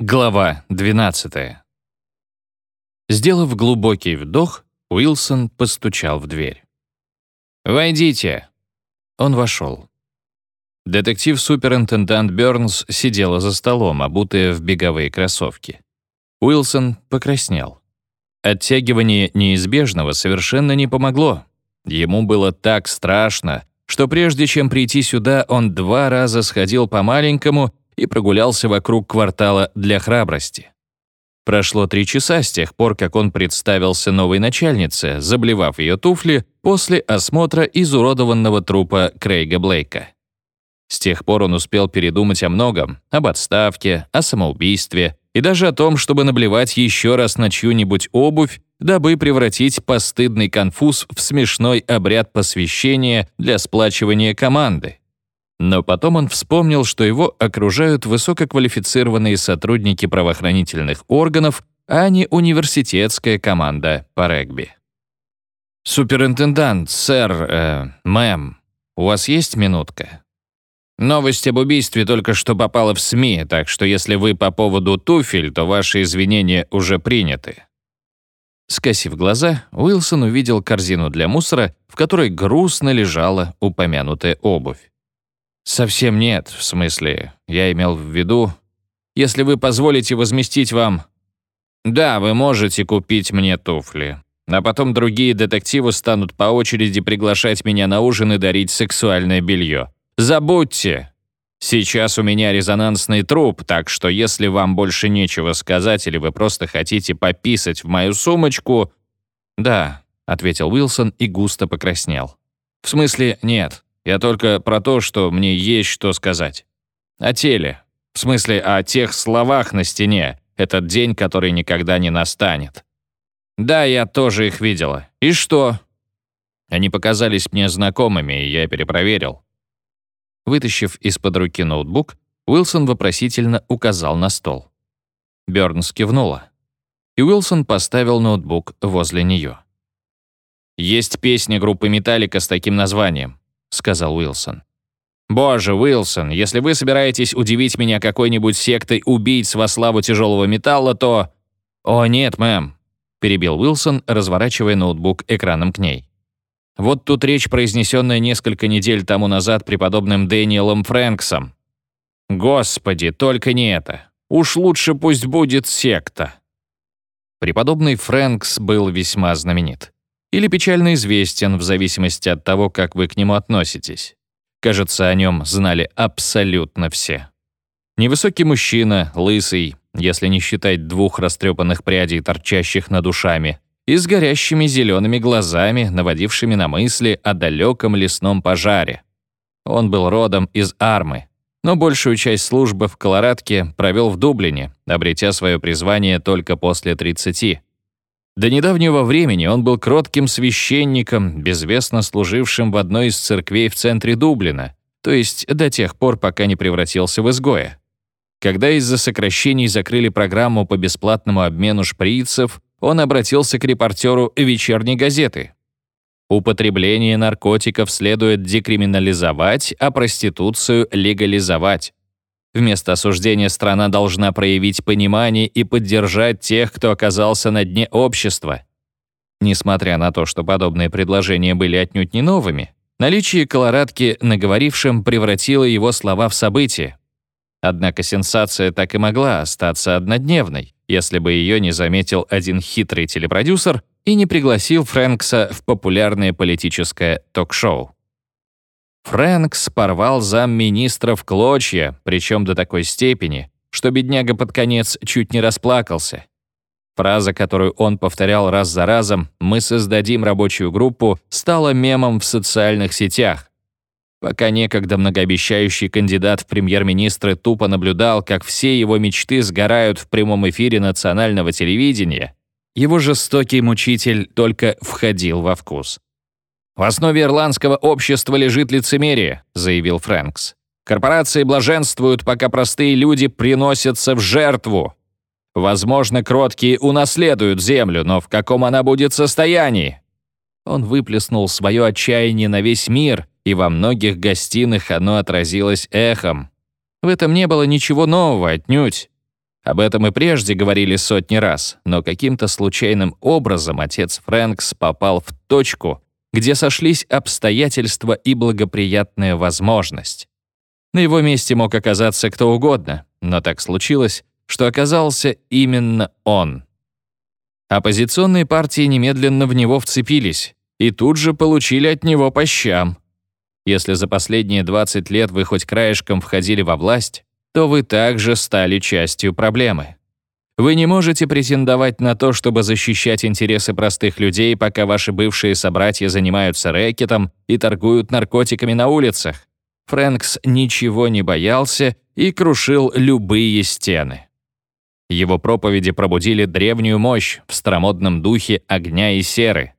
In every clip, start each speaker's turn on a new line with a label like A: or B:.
A: Глава 12. Сделав глубокий вдох, Уилсон постучал в дверь. «Войдите!» Он вошел. Детектив-суперинтендант Бёрнс сидела за столом, обутая в беговые кроссовки. Уилсон покраснел. Оттягивание неизбежного совершенно не помогло. Ему было так страшно, что прежде чем прийти сюда, он два раза сходил по маленькому и прогулялся вокруг квартала для храбрости. Прошло три часа с тех пор, как он представился новой начальнице, заблевав ее туфли после осмотра изуродованного трупа Крейга Блейка. С тех пор он успел передумать о многом, об отставке, о самоубийстве и даже о том, чтобы наблевать еще раз на чью-нибудь обувь, дабы превратить постыдный конфуз в смешной обряд посвящения для сплачивания команды. Но потом он вспомнил, что его окружают высококвалифицированные сотрудники правоохранительных органов, а не университетская команда по регби. «Суперинтендант, сэр, э, мэм, у вас есть минутка?» Новость об убийстве только что попала в СМИ, так что если вы по поводу туфель, то ваши извинения уже приняты. Скосив глаза, Уилсон увидел корзину для мусора, в которой грустно лежала упомянутая обувь. «Совсем нет, в смысле, я имел в виду, если вы позволите возместить вам...» «Да, вы можете купить мне туфли, а потом другие детективы станут по очереди приглашать меня на ужин и дарить сексуальное белье. Забудьте! Сейчас у меня резонансный труп, так что если вам больше нечего сказать или вы просто хотите пописать в мою сумочку...» «Да», — ответил Уилсон и густо покраснел. «В смысле, нет. Я только про то, что мне есть что сказать. О теле. В смысле, о тех словах на стене. Этот день, который никогда не настанет. Да, я тоже их видела. И что? Они показались мне знакомыми, и я перепроверил. Вытащив из-под руки ноутбук, Уилсон вопросительно указал на стол. Бёрнс кивнула. И Уилсон поставил ноутбук возле нее. «Есть песня группы «Металлика» с таким названием. — сказал Уилсон. «Боже, Уилсон, если вы собираетесь удивить меня какой-нибудь сектой убийц во славу тяжелого металла, то...» «О, нет, мэм», — перебил Уилсон, разворачивая ноутбук экраном к ней. «Вот тут речь, произнесенная несколько недель тому назад преподобным Дэниелом Фрэнксом. Господи, только не это. Уж лучше пусть будет секта». Преподобный Фрэнкс был весьма знаменит или печально известен в зависимости от того, как вы к нему относитесь. Кажется, о нем знали абсолютно все. Невысокий мужчина, лысый, если не считать двух растрепанных прядей, торчащих над ушами, и с горящими зелеными глазами, наводившими на мысли о далеком лесном пожаре. Он был родом из Армы, но большую часть службы в Колорадке провел в Дублине, обретя свое призвание только после 30. До недавнего времени он был кротким священником, безвестно служившим в одной из церквей в центре Дублина, то есть до тех пор, пока не превратился в изгоя. Когда из-за сокращений закрыли программу по бесплатному обмену шприцев, он обратился к репортеру «Вечерней газеты». Употребление наркотиков следует декриминализовать, а проституцию легализовать. Вместо осуждения страна должна проявить понимание и поддержать тех, кто оказался на дне общества. Несмотря на то, что подобные предложения были отнюдь не новыми, наличие колорадки наговорившим превратило его слова в событие. Однако сенсация так и могла остаться однодневной, если бы ее не заметил один хитрый телепродюсер и не пригласил Фрэнкса в популярное политическое ток-шоу. Фрэнкс порвал замминистра в клочья, причем до такой степени, что бедняга под конец чуть не расплакался. Фраза, которую он повторял раз за разом «Мы создадим рабочую группу» стала мемом в социальных сетях. Пока некогда многообещающий кандидат в премьер-министры тупо наблюдал, как все его мечты сгорают в прямом эфире национального телевидения, его жестокий мучитель только входил во вкус. «В основе ирландского общества лежит лицемерие», — заявил Фрэнкс. «Корпорации блаженствуют, пока простые люди приносятся в жертву. Возможно, кроткие унаследуют землю, но в каком она будет состоянии?» Он выплеснул свое отчаяние на весь мир, и во многих гостиных оно отразилось эхом. В этом не было ничего нового отнюдь. Об этом и прежде говорили сотни раз, но каким-то случайным образом отец Фрэнкс попал в точку, где сошлись обстоятельства и благоприятная возможность. На его месте мог оказаться кто угодно, но так случилось, что оказался именно он. Оппозиционные партии немедленно в него вцепились и тут же получили от него по щам. Если за последние 20 лет вы хоть краешком входили во власть, то вы также стали частью проблемы. Вы не можете претендовать на то, чтобы защищать интересы простых людей, пока ваши бывшие собратья занимаются рэкетом и торгуют наркотиками на улицах. Фрэнкс ничего не боялся и крушил любые стены. Его проповеди пробудили древнюю мощь в старомодном духе огня и серы.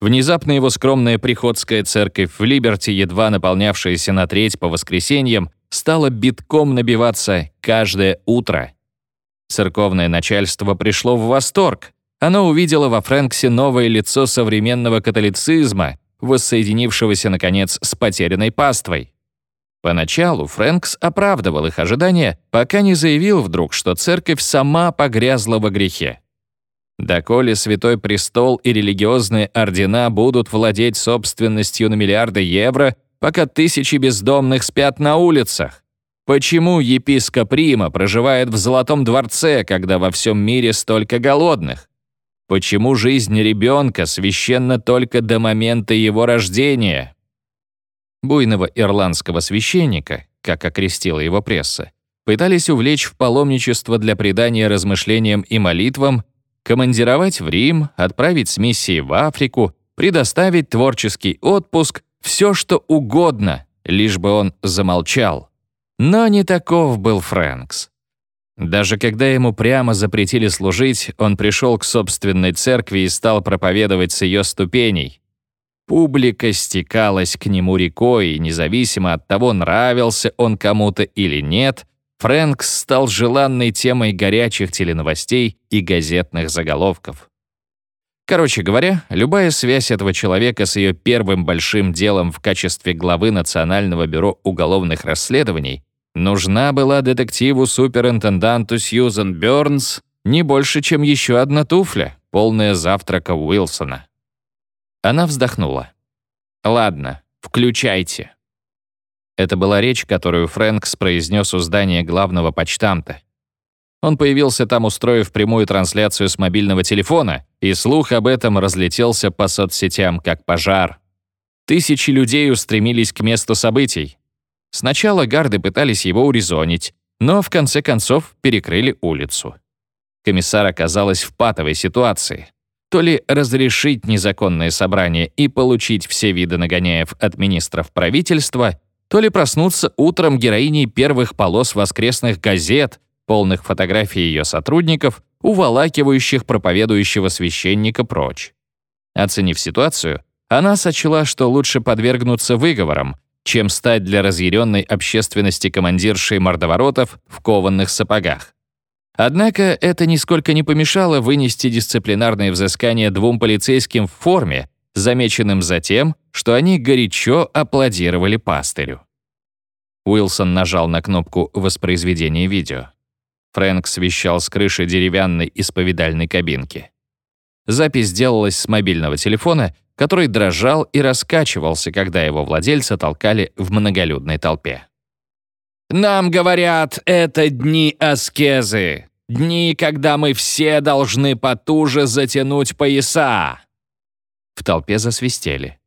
A: Внезапно его скромная приходская церковь в Либерти, едва наполнявшаяся на треть по воскресеньям, стала битком набиваться каждое утро. Церковное начальство пришло в восторг. Оно увидело во Фрэнксе новое лицо современного католицизма, воссоединившегося, наконец, с потерянной паствой. Поначалу Фрэнкс оправдывал их ожидания, пока не заявил вдруг, что церковь сама погрязла во грехе. Доколе Святой Престол и религиозные ордена будут владеть собственностью на миллиарды евро, пока тысячи бездомных спят на улицах? Почему епископ Рима проживает в Золотом дворце, когда во всем мире столько голодных? Почему жизнь ребенка священна только до момента его рождения? Буйного ирландского священника, как окрестила его пресса, пытались увлечь в паломничество для придания размышлениям и молитвам, командировать в Рим, отправить с миссией в Африку, предоставить творческий отпуск, все что угодно, лишь бы он замолчал. Но не таков был Фрэнкс. Даже когда ему прямо запретили служить, он пришел к собственной церкви и стал проповедовать с ее ступеней. Публика стекалась к нему рекой, и независимо от того, нравился он кому-то или нет, Фрэнкс стал желанной темой горячих теленовостей и газетных заголовков. Короче говоря, любая связь этого человека с ее первым большим делом в качестве главы Национального бюро уголовных расследований нужна была детективу-суперинтенданту Сьюзен Бёрнс не больше, чем еще одна туфля, полная завтрака Уилсона. Она вздохнула. «Ладно, включайте». Это была речь, которую Фрэнкс произнес у здания главного почтамта. Он появился там, устроив прямую трансляцию с мобильного телефона, и слух об этом разлетелся по соцсетям, как пожар. Тысячи людей устремились к месту событий. Сначала гарды пытались его урезонить, но в конце концов перекрыли улицу. Комиссар оказалась в патовой ситуации. То ли разрешить незаконное собрание и получить все виды нагоняев от министров правительства, то ли проснуться утром героиней первых полос воскресных газет, полных фотографий ее сотрудников, уволакивающих проповедующего священника прочь. Оценив ситуацию, она сочла, что лучше подвергнуться выговорам, чем стать для разъяренной общественности командиршей мордоворотов в кованных сапогах. Однако это нисколько не помешало вынести дисциплинарные взыскания двум полицейским в форме, замеченным за тем, что они горячо аплодировали пастырю. Уилсон нажал на кнопку воспроизведения видео. Фрэнк свещал с крыши деревянной исповедальной кабинки. Запись делалась с мобильного телефона, который дрожал и раскачивался, когда его владельца толкали в многолюдной толпе. «Нам говорят, это дни аскезы. Дни, когда мы все должны потуже затянуть пояса!» В толпе засвистели.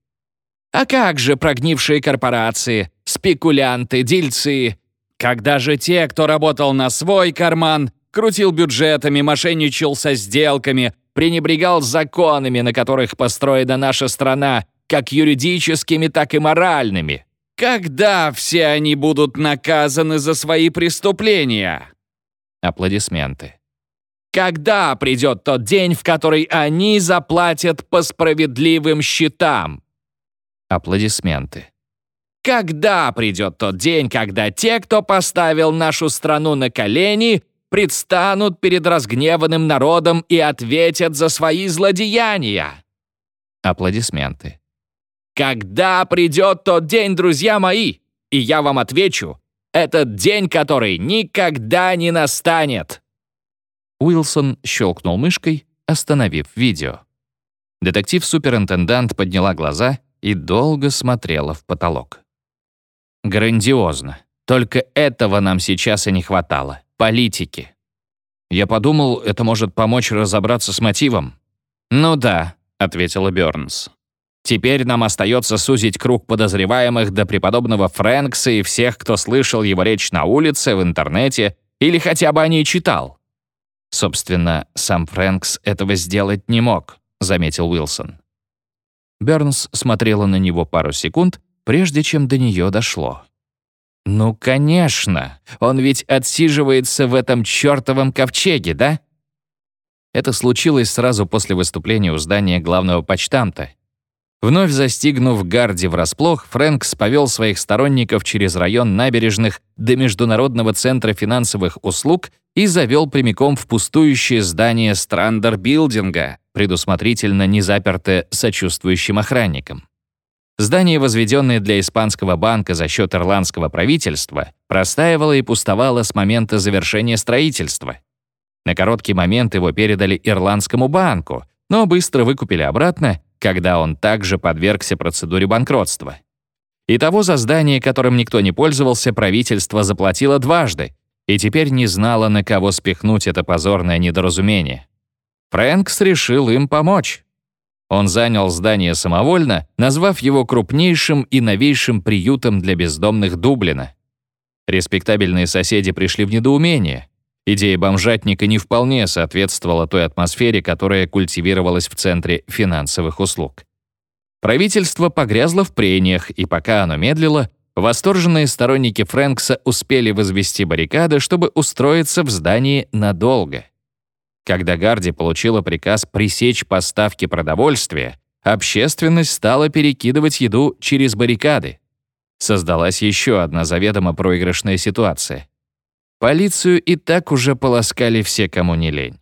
A: «А как же прогнившие корпорации, спекулянты, дельцы? Когда же те, кто работал на свой карман, крутил бюджетами, мошенничал со сделками, пренебрегал законами, на которых построена наша страна, как юридическими, так и моральными? Когда все они будут наказаны за свои преступления?» Аплодисменты. Когда придет тот день, в который они заплатят по справедливым счетам? Аплодисменты. Когда придет тот день, когда те, кто поставил нашу страну на колени, предстанут перед разгневанным народом и ответят за свои злодеяния? Аплодисменты. Когда придет тот день, друзья мои? И я вам отвечу, этот день, который никогда не настанет. Уилсон щелкнул мышкой, остановив видео. Детектив-суперинтендант подняла глаза и долго смотрела в потолок. «Грандиозно. Только этого нам сейчас и не хватало. Политики. Я подумал, это может помочь разобраться с мотивом. «Ну да», — ответила Бёрнс. «Теперь нам остается сузить круг подозреваемых до преподобного Фрэнкса и всех, кто слышал его речь на улице, в интернете или хотя бы о ней читал». «Собственно, сам Фрэнкс этого сделать не мог», — заметил Уилсон. Бёрнс смотрела на него пару секунд, прежде чем до нее дошло. «Ну, конечно! Он ведь отсиживается в этом чертовом ковчеге, да?» Это случилось сразу после выступления у здания главного почтамта. Вновь застигнув Гарди врасплох, Фрэнкс повел своих сторонников через район набережных до Международного центра финансовых услуг и завел прямиком в пустующее здание Страндер-билдинга, предусмотрительно не запертое сочувствующим охранником. Здание, возведенное для испанского банка за счет ирландского правительства, простаивало и пустовало с момента завершения строительства. На короткий момент его передали ирландскому банку, но быстро выкупили обратно, когда он также подвергся процедуре банкротства. Итого за здание, которым никто не пользовался, правительство заплатило дважды и теперь не знало, на кого спихнуть это позорное недоразумение. Фрэнкс решил им помочь. Он занял здание самовольно, назвав его крупнейшим и новейшим приютом для бездомных Дублина. Респектабельные соседи пришли в недоумение. Идея бомжатника не вполне соответствовала той атмосфере, которая культивировалась в центре финансовых услуг. Правительство погрязло в прениях, и пока оно медлило, восторженные сторонники Фрэнкса успели возвести баррикады, чтобы устроиться в здании надолго. Когда Гарди получила приказ пресечь поставки продовольствия, общественность стала перекидывать еду через баррикады. Создалась еще одна заведомо проигрышная ситуация. Полицию и так уже полоскали все, кому не лень.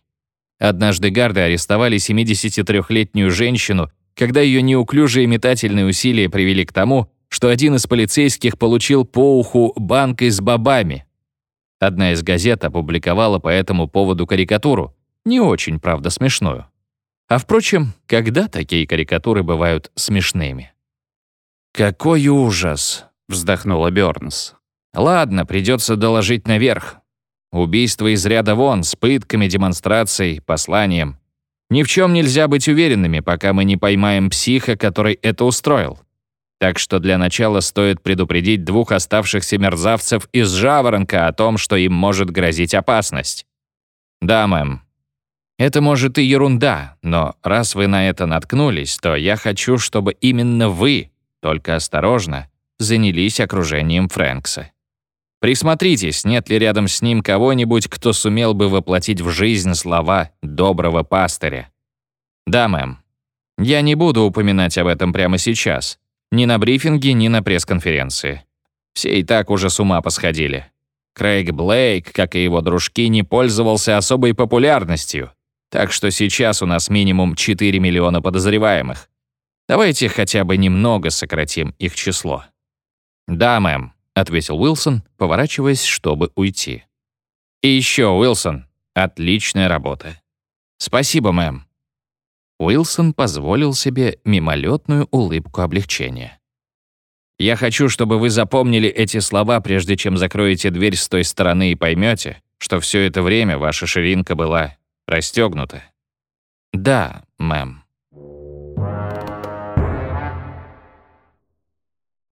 A: Однажды гарды арестовали 73-летнюю женщину, когда ее неуклюжие метательные усилия привели к тому, что один из полицейских получил по уху банкой с бобами. Одна из газет опубликовала по этому поводу карикатуру, не очень, правда, смешную. А впрочем, когда такие карикатуры бывают смешными? «Какой ужас!» — вздохнула Бёрнс. «Ладно, придется доложить наверх. Убийство из ряда вон, с пытками, демонстрацией, посланием. Ни в чем нельзя быть уверенными, пока мы не поймаем психа, который это устроил. Так что для начала стоит предупредить двух оставшихся мерзавцев из Жаворонка о том, что им может грозить опасность. Да, мэм, это может и ерунда, но раз вы на это наткнулись, то я хочу, чтобы именно вы, только осторожно, занялись окружением Фрэнкса. Присмотритесь, нет ли рядом с ним кого-нибудь, кто сумел бы воплотить в жизнь слова доброго пастыря. Да, мэм. Я не буду упоминать об этом прямо сейчас. Ни на брифинге, ни на пресс-конференции. Все и так уже с ума посходили. Крейг Блейк, как и его дружки, не пользовался особой популярностью. Так что сейчас у нас минимум 4 миллиона подозреваемых. Давайте хотя бы немного сократим их число». «Да, мэм», — ответил Уилсон, поворачиваясь, чтобы уйти. «И еще, Уилсон, отличная работа». «Спасибо, мэм». Уилсон позволил себе мимолетную улыбку облегчения. «Я хочу, чтобы вы запомнили эти слова, прежде чем закроете дверь с той стороны и поймете, что все это время ваша ширинка была расстегнута. Да, мэм.